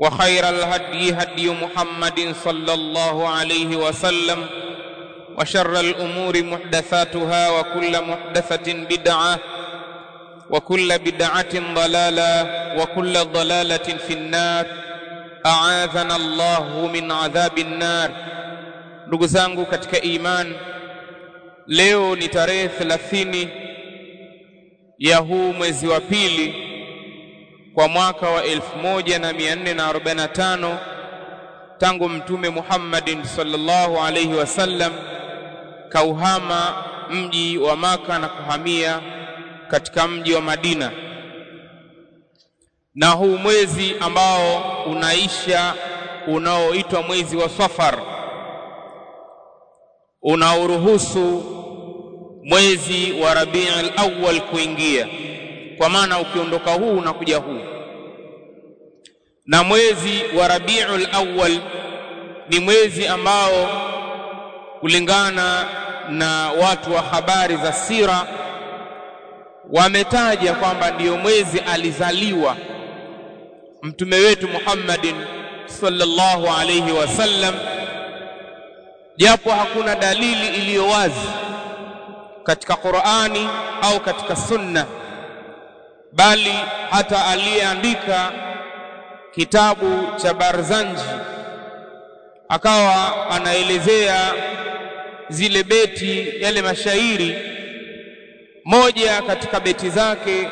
وخير الهدي هدي محمد صلى الله عليه وسلم وشر الامور محدثاتها وكل محدثه بدعه وكل بدعه ضلاله وكل ضلاله في النار اعاذنا الله من عذاب النار ndugu zangu katika iman leo ni tarehe 30 ya huu mwezi wa pili kwa mwaka wa 1445 tangu mtume Muhammadin sallallahu alayhi wasallam kauhama mji wa maka na kuhamia katika mji wa Madina. Na huu mwezi ambao unaisha unaoitwa mwezi wa Safar unaoruhusu mwezi wa Rabiul Awwal kuingia kwa maana ukiondoka huu unakuja huu. Na mwezi wa Rabiul Awwal ni mwezi ambao kulingana na watu wa habari za sira wametaja kwamba ndiyo mwezi alizaliwa mtume wetu Muhammadin sallallahu alayhi wasallam japo hakuna dalili iliyo wazi katika Qur'ani au katika Sunna bali hata aliyeandika kitabu cha Barzanji akawa anaelezea zile beti yale mashairi. Moja katika beti zake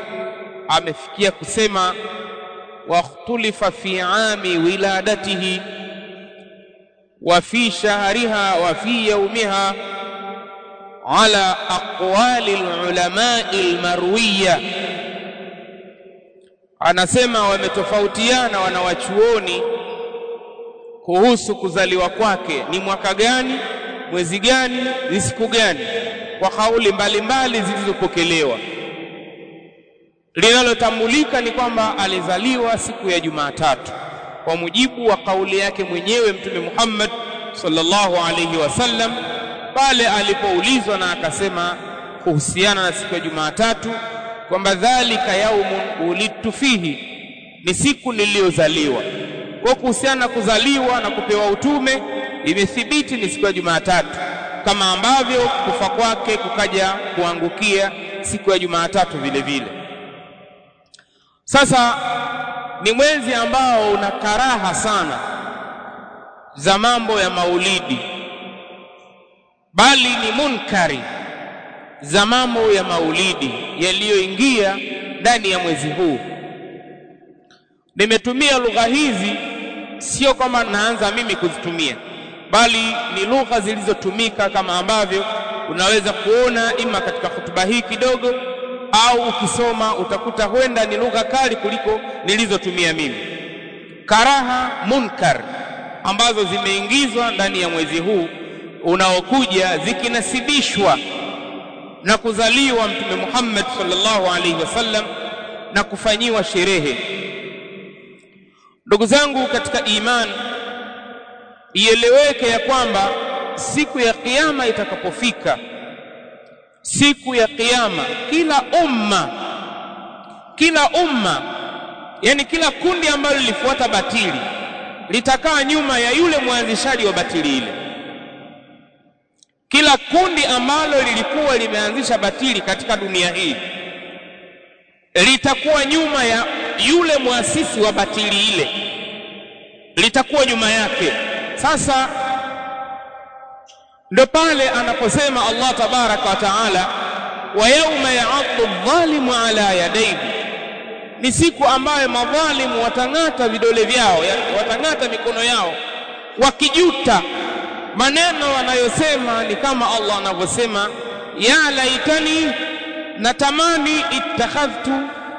amefikia kusema wakhtulifa fi ami wiladatihi wa fi shahriha wa fi yawmiha ala aqwali alulamai almarwiya anasema wametofautiana wanawachuoni kuhusu kuzaliwa kwake. Ni mwaka gani? Mwezi gani? Ni siku gani? Kwa kauli mbalimbali zilizopokelewa. Linalotambulika ni kwamba alizaliwa siku ya Jumatatu. Kwa mujibu wa kauli yake mwenyewe Mtume Muhammad sallallahu alayhi wasallam pale alipoulizwa na akasema kuhusiana na siku ya Jumatatu kwamba dhalika yaumun ulidtu fihi ni siku niliyozaliwa. Kwa kuhusiana na kuzaliwa na kupewa utume imethibiti ni siku ya Jumatatu. Kama ambavyo kufa kwake kukaja kuangukia siku ya Jumatatu vile vile. Sasa ni mwezi ambao una karaha sana za mambo ya maulidi. Bali ni munkari za mambo ya maulidi yaliyoingia ndani ya mwezi huu. Nimetumia lugha hizi sio kwamba naanza mimi kuzitumia bali ni lugha zilizotumika kama ambavyo unaweza kuona ima katika hutuba hii kidogo au ukisoma utakuta huenda ni lugha kali kuliko nilizotumia mimi. Karaha munkar ambazo zimeingizwa ndani ya mwezi huu unaokuja zikinasibishwa na kuzaliwa mtume Muhammad sallallahu alaihi wasallam na kufanyiwa sherehe. Ndugu zangu katika iman ieleweke ya kwamba siku ya kiyama itakapofika siku ya kiyama kila umma kila umma yani kila kundi ambalo lilifuata batili litakaa nyuma ya yule mwanzishaji wa batili ile kila kundi ambalo lilikuwa limeanzisha batili katika dunia hii litakuwa nyuma ya yule mwasisi wa batili ile. Litakuwa nyuma yake. Sasa ndo pale anaposema Allah tabaraka wa taala wa yauma ya'addu adh-dhalimu ala yadaihi, ni siku ambayo madhalimu watang'ata vidole vyao watang'ata mikono yao wakijuta maneno wanayosema ni kama Allah anavyosema ya laitani natamani ittakhadhtu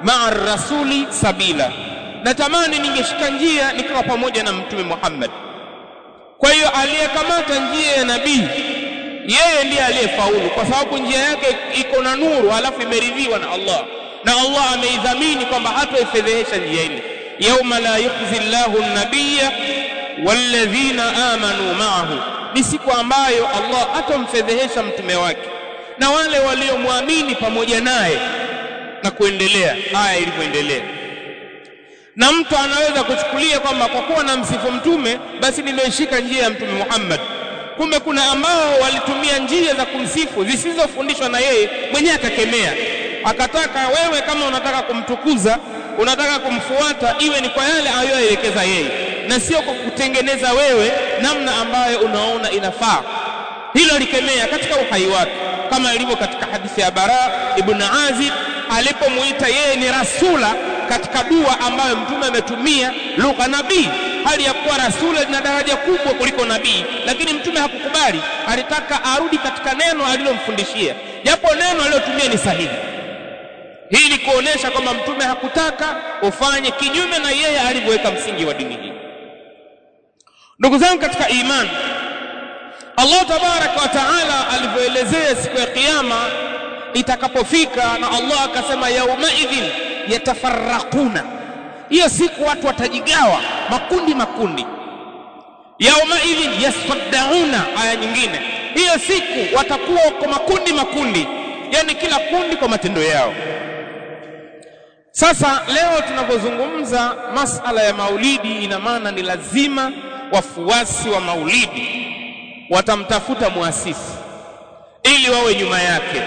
ma'a rasuli sabila. Natamani ningeshika njia nikawa pamoja na mtume Muhammad. Kwa hiyo aliyekamata njia ya nabii yeye ndiye aliyefaulu kwa sababu njia yake iko na nuru alafu imeridhiwa na Allah. Na Allah ameidhamini kwamba hatoifedhehesha njia ile. Yauma la yukhzi Allahu an-nabiyya walladhina amanu ma'ahu. Ni siku ambayo Allah atamfedhehesha mtume wake na wale waliomwamini pamoja naye na kuendelea aya ilivyoendelea. Na mtu anaweza kuchukulia kwamba kwa kuwa na msifu mtume basi nimeshika njia ya mtume Muhammad. Kumbe kuna ambao walitumia njia za kumsifu zisizofundishwa na yeye mwenyewe akakemea. Akataka wewe kama unataka kumtukuza unataka kumfuata iwe ni kwa yale aliyoelekeza yeye na sio kwa kutengeneza wewe namna ambayo unaona inafaa. Hilo likemea katika uhai wake kama ilivyo katika hadithi ya Bara ibn Azib alipomuita yeye ni rasula katika dua ambayo mtume ametumia lugha nabii. Hali ya kuwa rasula lina daraja kubwa kuliko nabii lakini mtume hakukubali. Alitaka arudi katika neno alilomfundishia. Japo neno alilotumia ni sahihi. Hii ni kuonesha kwamba mtume hakutaka ufanye kinyume na yeye alivyoweka msingi wa dini hii ndugu zangu katika imani Allah tabaraka wa taala alivyoelezea siku ya kiyama itakapofika na Allah akasema yauma idhin yatafarraquna. Hiyo siku watu watajigawa makundi makundi. Yauma idhin yasaddauna aya nyingine. Hiyo siku watakuwa kwa makundi makundi yani kila kundi kwa matendo yao. Sasa leo tunapozungumza masala ya maulidi ina maana ni lazima wafuasi wa maulidi watamtafuta muasisi ili wawe nyuma yake.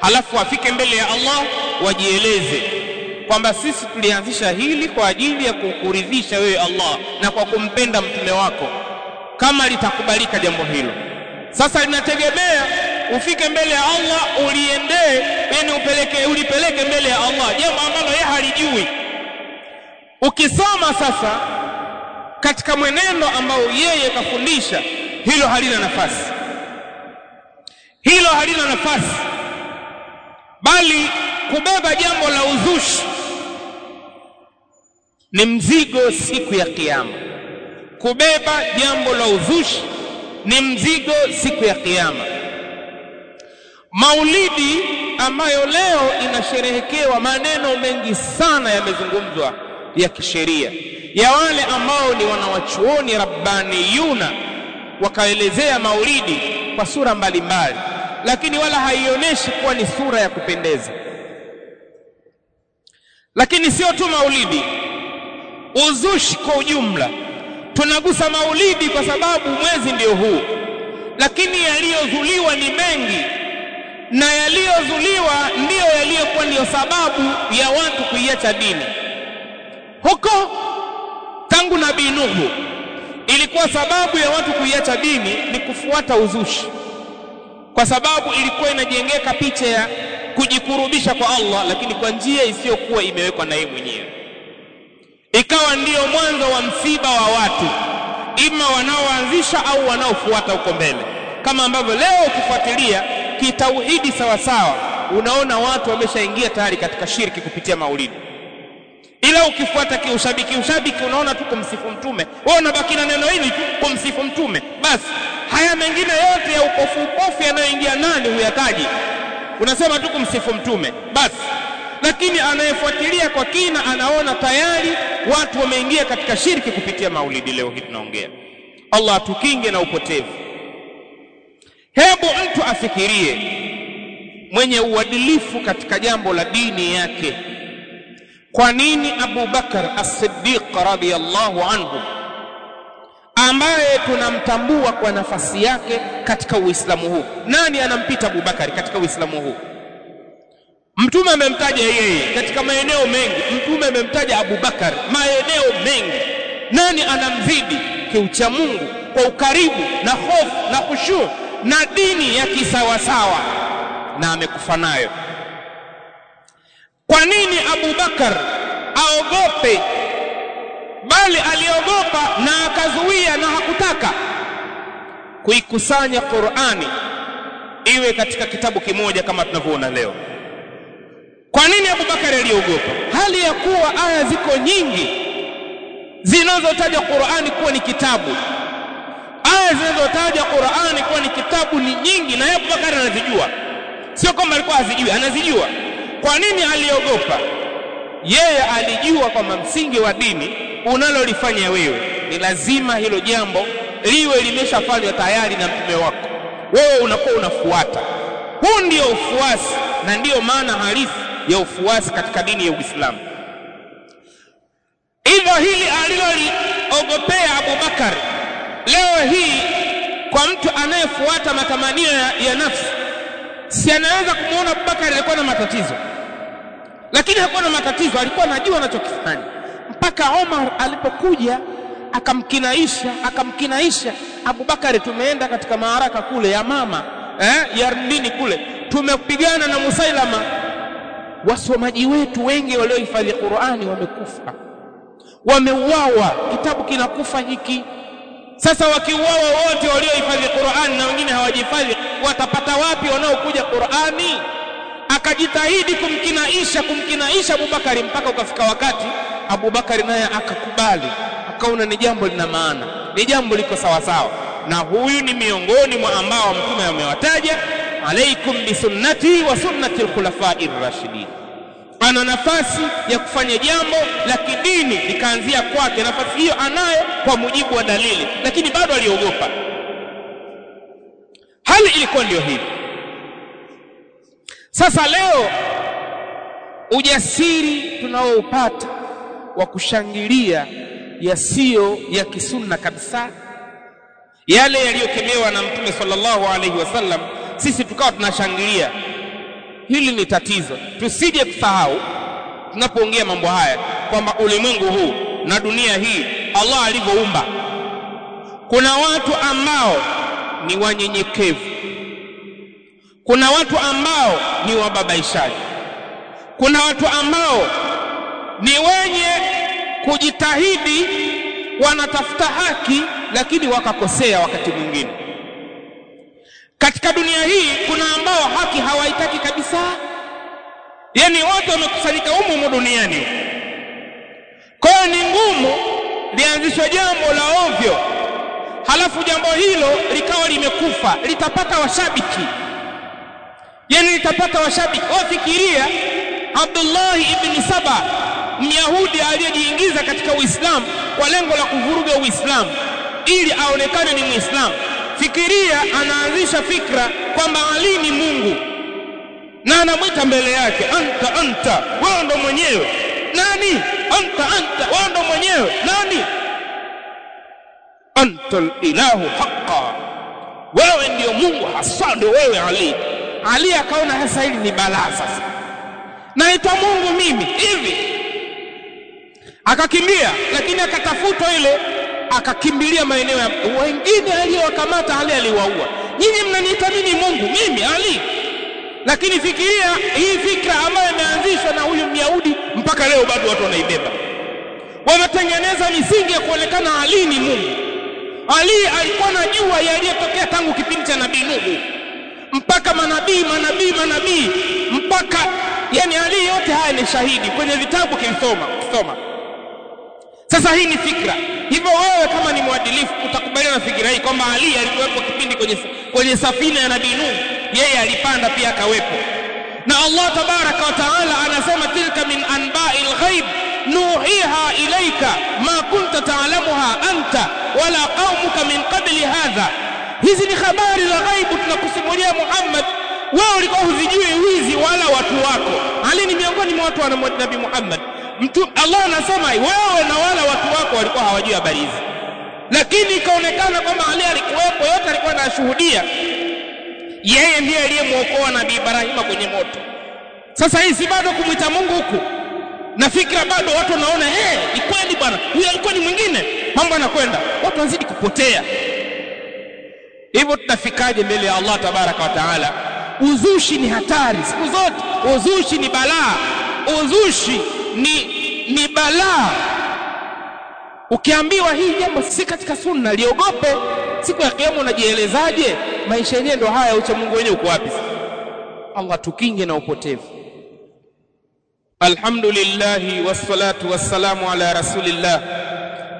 Halafu wafike mbele ya Allah wajieleze kwamba sisi tulianzisha hili kwa ajili ya kukuridhisha wewe Allah na kwa kumpenda mtume wako kama litakubalika jambo hilo. Sasa linategemea ufike mbele ya Allah uliendee yani upeleke ulipeleke mbele ya Allah jambo ambalo yeye halijui. Ukisoma sasa katika mwenendo ambao yeye kafundisha hilo halina nafasi. Hilo halina nafasi. Bali kubeba jambo la uzushi ni mzigo siku ya kiyama. Kubeba jambo la uzushi ni mzigo siku ya kiyama. Maulidi ambayo leo inasherehekewa maneno mengi sana yamezungumzwa ya kisheria ya wale ambao ni wanawachuoni rabbaniyuna wakaelezea maulidi kwa sura mbalimbali mbali. lakini wala haionyeshi kuwa ni sura ya kupendeza lakini sio tu maulidi uzushi kwa ujumla tunagusa maulidi kwa sababu mwezi ndio huu lakini yaliyozuliwa ni mengi na yaliyozuliwa ndiyo yaliyokuwa ndiyo sababu ya watu kuiacha dini huko tangu nabii Nuhu. Ilikuwa sababu ya watu kuiacha dini ni kufuata uzushi. Kwa sababu ilikuwa inajengeka picha ya kujikurubisha kwa Allah lakini kwa njia isiyokuwa imewekwa na yeye mwenyewe. Ikawa ndiyo mwanzo wa msiba wa watu ima wanaoanzisha au wanaofuata huko mbele. Kama ambavyo leo ukifuatilia kitauhidi sawa sawa unaona watu wameshaingia tayari katika shirki kupitia maulidi ila ukifuata kiushabiki ushabiki unaona tu kumsifu mtume. Wewe unabaki na neno hili tu kumsifu mtume. Basi haya mengine yote ya ukofu ukofu yanayoingia nani huyataji. Unasema tu kumsifu mtume. Basi lakini anayefuatilia kwa kina anaona tayari watu wameingia katika shirki kupitia maulidi. Leo hii tunaongea. Allah tukinge na upotevu. Hebu mtu afikirie mwenye uadilifu katika jambo la dini yake kwa nini Abu Bakar As-Siddiq radhiyallahu anhu ambaye tunamtambua kwa nafasi yake katika Uislamu huu? Nani anampita Abu Bakari katika Uislamu huu? Mtume amemtaja yeye katika maeneo mengi. Mtume amemtaja Abu Bakar maeneo mengi. Nani anamzidi? Kiucha Mungu kwa ukaribu na hofu na khushu na dini ya kisawasawa. Na amekufa nayo kwa nini Abu Bakar aogope? Bali aliogopa na akazuia na hakutaka kuikusanya Qur'ani iwe katika kitabu kimoja kama tunavyoona leo. Kwa nini Abu Bakar aliogopa? Hali ya kuwa aya ziko nyingi zinazotaja Qur'ani kuwa ni kitabu. Aya zinazotaja Qur'ani kuwa ni kitabu ni nyingi na Abu Bakar anazijua. Sio kwamba alikuwa hazijui anazijua kwa nini aliogopa? Yeye alijua kwamba msingi wa dini unalolifanya wewe ni lazima hilo jambo liwe limeshafanywa tayari na mtume wako. Wewe unakuwa unafuata. Huu ndio ufuasi na ndiyo maana halisi ya ufuasi katika dini ya Uislamu. Hivyo hili aliloliogopea Abubakar leo hii kwa mtu anayefuata matamanio ya, ya nafsi si anaweza kumwona Abubakar alikuwa na matatizo lakini hakuwa na matatizo alikuwa anajua anachokifanya. Mpaka Omar alipokuja akamkinaisha akamkinaisha. Abubakari tumeenda katika maharaka kule ya mama eh, ya nini kule. Tumepigana na Musailama. Wasomaji wetu wengi waliohifadhi Qur'ani wamekufa. Wameuawa. Kitabu kinakufa hiki. Sasa wakiuawa wote waliohifadhi Qur'ani na wengine hawajihifadhi watapata wapi wanaokuja Qur'ani akajitahidi kumkinaisha kumkinaisha Abubakari mpaka ukafika wakati Abubakari naye akakubali. Akaona ni jambo lina maana ni jambo liko sawa sawa. Na huyu ni miongoni mwa ambao mtume amewataja alaikum bisunnati wa sunnati alkhulafai rashidin ana nafasi ya kufanya jambo la kidini likaanzia kwake. Nafasi hiyo anayo kwa mujibu wa dalili lakini bado aliogopa. Hali ilikuwa ndio hivi sasa leo ujasiri tunaoupata wa kushangilia yasiyo ya kisunna kabisa yale yaliyokemewa na mtume sallallahu alaihi wasallam sisi tukawa tunashangilia. Hili ni tatizo. Tusije kusahau tunapoongea mambo haya kwamba ulimwengu huu na dunia hii Allah alivyoumba. Kuna watu ambao ni wanyenyekevu kuna watu ambao ni wababaishaji. Kuna watu ambao ni wenye kujitahidi wanatafuta haki lakini wakakosea wakati mwingine. Katika dunia hii kuna ambao haki hawaitaki kabisa. Yani watu wamekusanyika humu duniani. Kwa hiyo ni ngumu lianzishwe jambo la ovyo. Halafu jambo hilo likawa limekufa litapata washabiki yani nitapata washabiki. Wafikiria Abdullah ibn Saba Myahudi aliyejiingiza katika Uislamu kwa lengo la kuvuruga Uislamu ili aonekane ni Muislamu. Fikiria anaanzisha fikra kwamba Ali ni Mungu na anamwita mbele yake anta anta wewe ndo mwenyewe. Nani? Anta anta wewe ndo mwenyewe. Nani? Anta ilahu haqa wewe ndio Mungu hasa ndio wewe Ali Ali akaona hasa hili ni balaa sasa. Naitwa Mungu mimi hivi. Akakimbia lakini akatafuta ile akakimbilia maeneo ya wengine aliyowakamata Ali aliwaua. Nyinyi mnaniita mimi Mungu mimi Ali. Lakini fikiria hii fikra ambayo imeanzishwa na huyu Myahudi mpaka leo bado watu wanaibeba. Wametengeneza misingi ya kuonekana Ali ni Mungu. Ali alikuwa anajua yaliyotokea tangu kipindi cha Nabii Nuhu mpaka manabii manabii manabii. Mpaka yani Ali yote haya ni shahidi. Kwenye vitabu kimsoma kusoma sasa hii ni fikra. Hivyo wewe kama ni mwadilifu utakubaliana na fikira hii kwamba Ali alikuwepo kipindi kwenye kwenye safina ya Nabii Nuh yeye alipanda pia akawepo. Na Allah tabaraka wa taala anasema tilka min anba'il al-ghaib nuhiha ilaika ma kunta ta'lamuha anta wala qaumuka min qabli hadha hizi ni habari za ghaibu tunakusimulia Muhammad. Wewe ulikuwa huzijui wizi wala watu wako. Ali ni miongoni mwa watu wa Nabii Muhammad. Mtu Allah anasema wewe na wala watu wako walikuwa hawajui habari hizi. Lakini ikaonekana kwamba Ali alikuwepo yote alikuwa anashuhudia. Yeye ndiye aliyemwokoa nabii Ibrahima kwenye moto. Sasa hii si bado kumwita Mungu huku? Na fikra bado watu wanaona eh hey, ni kweli bwana huyu alikuwa ni mwingine. Mambo yanakwenda watu wanazidi kupotea hivyo tutafikaje mbele ya Allah tabaraka wa taala? Uzushi ni hatari siku zote. Uzushi ni balaa. Uzushi ni ni balaa. Ukiambiwa hii jambo si katika sunna liogope. Siku ya kiyama unajielezaje? Maisha yenyewe ndo haya ucha Mungu wenyewe uko wapi? Allah tukinge na upotevu. Alhamdulillah wassalatu wassalamu ala rasulillah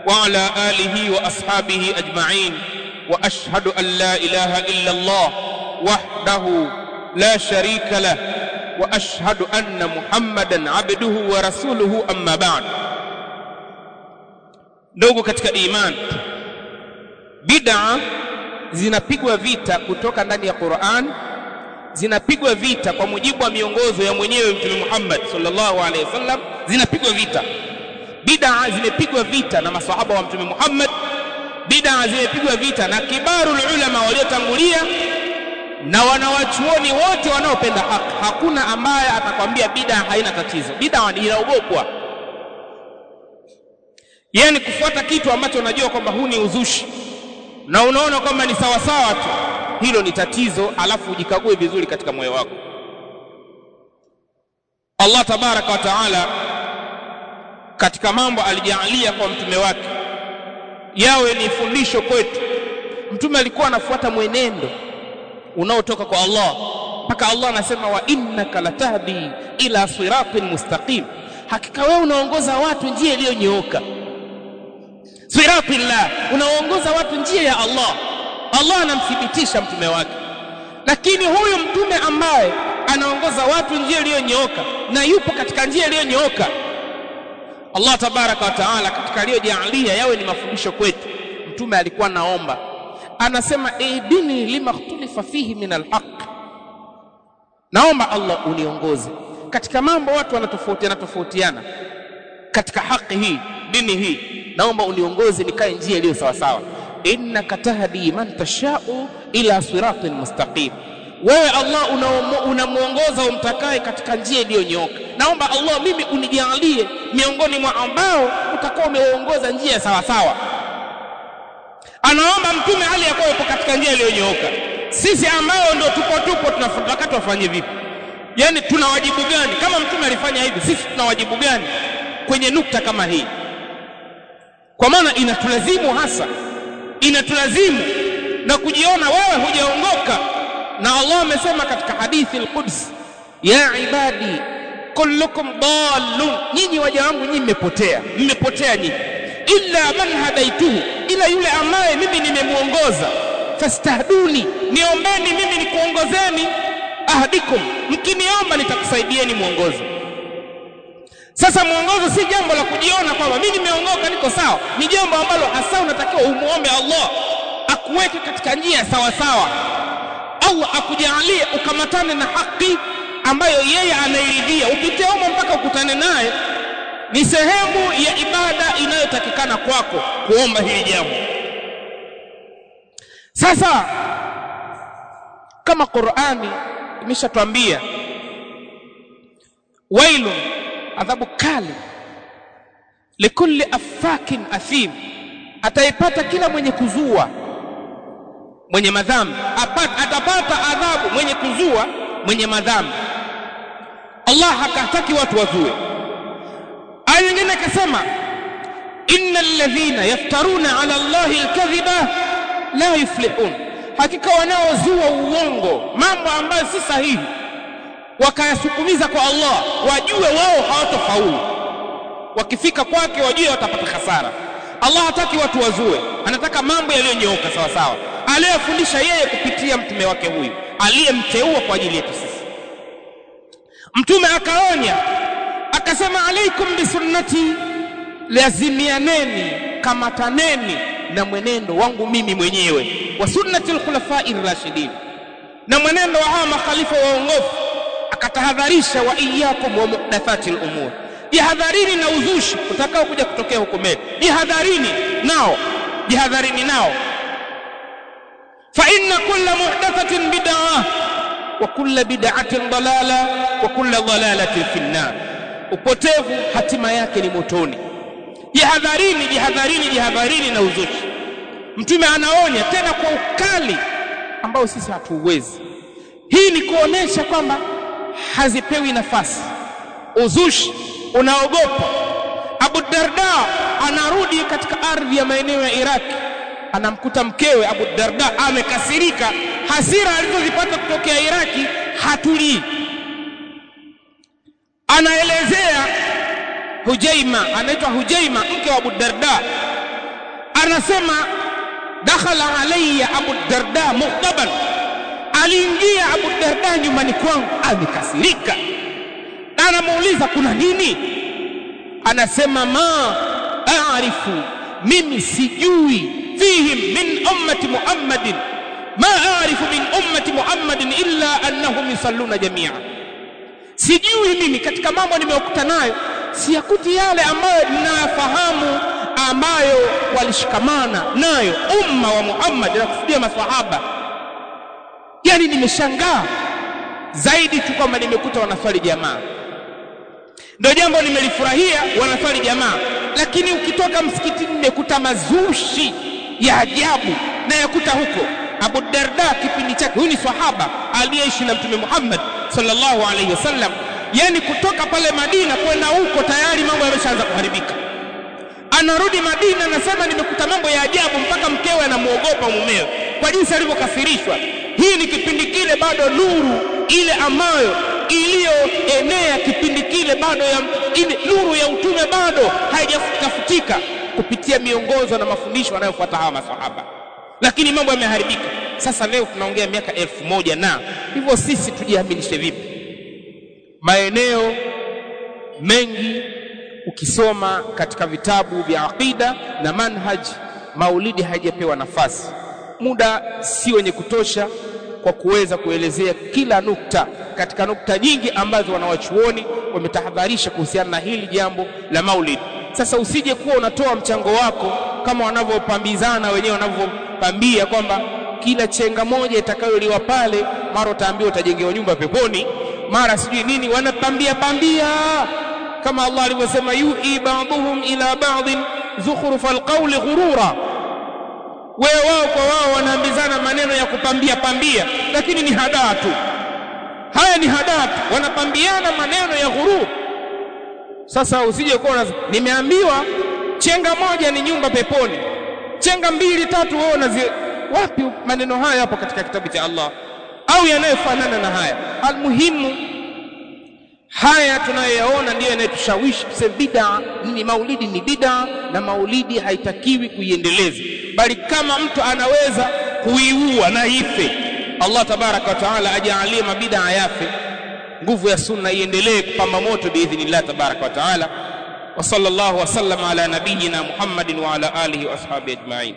wa ala alihi wa ashabihi ajma'in wa ashhadu an la ilaha illa Allah wahdahu la sharika lah wa ashhadu anna Muhammadan abduhu wa rasuluhu amma ba'd. Ndugu katika iman bid'a zinapigwa vita kutoka ndani ya Qur'an zinapigwa vita kwa mujibu wa miongozo ya mwenyewe Mtume Muhammad sallallahu alaihi wasallam zinapigwa vita. Bid'a zimepigwa vita na maswahaba wa Mtume Muhammad bid'a zimepigwa vita na kibarul ulama waliotangulia na wanawachuoni wote wanaopenda haki. Hakuna ambaye atakwambia bid'a haina tatizo. Bid'a inaogopwa. Yaani kufuata kitu ambacho unajua kwamba huu ni uzushi na unaona kwamba ni sawasawa sawa tu hilo ni tatizo alafu ujikague vizuri katika moyo wako. Allah tabaraka wa taala katika mambo alijaalia kwa mtume wake yawe ni fundisho kwetu. Mtume alikuwa anafuata mwenendo unaotoka kwa Allah. Mpaka Allah anasema wa innaka latahdi ila siratin mustaqim. Hakika wewe unaongoza watu njia iliyonyooka. Siratillah unaongoza watu njia ya Allah. Allah anamthibitisha mtume wake. Lakini huyu mtume ambaye anaongoza watu njia iliyonyooka na yupo katika njia iliyonyooka Allah tabaraka wa taala katika aliyojaalia yawe ni mafundisho kwetu. Mtume alikuwa naomba anasema idini lima khtulifa fihi min alhaq. Naomba Allah uniongoze. Katika mambo watu wanatofautiana tofautiana. Katika haki hii dini hii naomba uniongoze nikae njia iliyo sawasawa. sawa innaka tahdi man tashau ila siratin mustaqim wewe Allah unamuongoza umtakaye katika njia iliyonyooka naomba Allah mimi unijalie miongoni mwa ambao utakuwa umeongoza njia sawa sawa anaomba mtume hali ya yupo katika njia iliyonyooka sisi ambao ndio tupo tupo tunataka tufanye vipi? Yani tuna wajibu gani? Kama mtume alifanya hivi sisi tuna wajibu gani kwenye nukta kama hii? Kwa maana inatulazimu hasa inatulazimu na kujiona wewe hujaongoka na Allah amesema katika hadithi al-Quds ya ibadi kullukum dallun. Nyinyi waja wangu nyinyi mmepotea mmepotea nyinyi. Illa man hadaituhu ila yule ambaye mimi nimemuongoza. Fastahduni niombeni mimi nikuongozeni. Ahdikum mkiniomba nitakusaidieni muongozo sasa mwongozo si jambo la kujiona kwamba mimi nimeongoka niko sawa. Ni jambo ambalo hasa unatakiwa umuombe Allah akuweke katika njia sawa sawa Allah akujalie ukamatane na haki ambayo yeye anairidhia. Ukiteoma mpaka ukutane naye ni sehemu ya ibada inayotakikana kwako kuomba hili jambo. Sasa kama Qur'ani imeshatwambia wailu adhabu kali likulli afakin athim ataipata kila mwenye kuzua mwenye madhambi. Apata, atapata adhabu mwenye kuzua mwenye madhambi. Allah hakataki watu wazue. Aya nyingine akasema innal ladhina yaftaruna ala allahi alkadhiba la yuflihun. Hakika wanaozua uongo mambo ambayo si sahihi wakayasukumiza kwa Allah wajue wao hawatofaulu wakifika kwake wajue watapata hasara. Allah hataki watu wazue anataka mambo yaliyonyooka sawa sawa aliyefundisha yeye kupitia mtume wake huyu aliyemteua kwa ajili yetu sisi. Mtume akaonya akasema alaikum bisunnati lazimianeni kamataneni na mwenendo wangu mimi mwenyewe wa sunnati alkhulafai rashidin na mwenendo wa hawa makhalifa waongofu akatahadharisha wa iyyakum wa muhdathati al-umur jihadharini na uzushi utakao kuja kutokea huko mbele. Jihadharini nao. Jihadharini nao fa inna kulla muhdathatin bid'ah wa kulla bid'atin dalala wa kulla dalalatin fi an-nar upotevu hatima yake ni motoni. Jihadharini jihadharini jihadharini na uzushi. Mtume anaonya tena kwa ukali ambao sisi hatuuwezi. Hii ni kuonesha kwamba hazipewi nafasi. Uzushi unaogopa. Abu Darda anarudi katika ardhi ya maeneo ya Iraki anamkuta mkewe Abu Darda amekasirika. Hasira alizozipata kutokea Iraki hatulii. Anaelezea Hujaima anaitwa Hujaima mke wa Abu Darda. Anasema dakhala alayya Abu Darda mughdaban. Aliingia Abu Darda nyumbani kwangu amekasirika. Na anamuuliza kuna nini? Anasema ma arifu, mimi sijui fihim min ummati muhammadin ma aarifu min ummati muhammadin illa annahum yusalluna jamia sijui mimi katika mambo nimeokuta nayo siyakuti yale ambayo ninayafahamu ambayo walishikamana nayo umma wa Muhammad na kusudia maswahaba yani nimeshangaa zaidi tu kwamba nimekuta wanaswali jamaa ndio jambo nimelifurahia wanaswali jamaa. Lakini ukitoka msikitini nimekuta mazushi ya ajabu na yakuta huko. Abu Darda kipindi chake huyu ni sahaba aliyeishi na Mtume Muhammad sallallahu alaihi wasallam. Yani kutoka pale Madina kwenda huko tayari mambo yameshaanza kuharibika. Anarudi Madina anasema nimekuta mambo ya ajabu mpaka mkewe anamuogopa mumewe. Kwa jinsi alivyokasirishwa. Hii ni kipindi kile bado nuru ile ambayo iliyoenea kipindi kile bado ya nuru ya utume bado haijafutika kupitia miongozo na mafundisho wanayofuata hawa masahaba lakini mambo yameharibika. Sasa leo tunaongea miaka elfu moja na hivyo sisi tujiaminishe vipi? Maeneo mengi ukisoma katika vitabu vya aqida na manhaj maulidi haijapewa nafasi. Muda si wenye kutosha kwa kuweza kuelezea kila nukta katika nukta nyingi ambazo wanawachuoni wametahadharisha kuhusiana na hili jambo la maulid sasa usije kuwa unatoa mchango wako kama wanavyopambizana wenyewe wanavyopambia kwamba kila chenga moja itakayoliwa pale mara utaambiwa utajengewa nyumba peponi mara sijui nini wanapambia pambia. Kama Allah alivyosema yuhi ba'dhum ila ba'dhin zukhrufa alqawli ghurura. Wewe wao kwa wao wanaambizana maneno ya kupambia pambia lakini ni hadaa tu. Haya ni hadaa tu. Wanapambiana maneno ya ghurur sasa usije kuwa nimeambiwa chenga moja ni nyumba peponi. Chenga mbili tatu wewe unazi wapi maneno haya hapo katika kitabu cha Allah? Au yanayofanana na haya. Almuhimu haya tunayoyaona ndiyo yanayotushawishi tuseme bid'a. Ni maulidi ni bid'a na maulidi haitakiwi kuiendeleza. Bali kama mtu anaweza kuiua na ife Allah tabaraka wa taala ajaalie mabid'a yafe nguvu ya sunna iendelee kupamba moto biidhnillah tabaraka wa taala. Wa sallallahu wasallam ala nabiyina Muhammadin wa ala alihi wa ashabihi ajma'in